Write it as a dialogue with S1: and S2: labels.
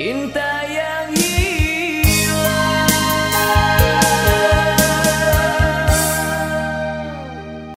S1: Inter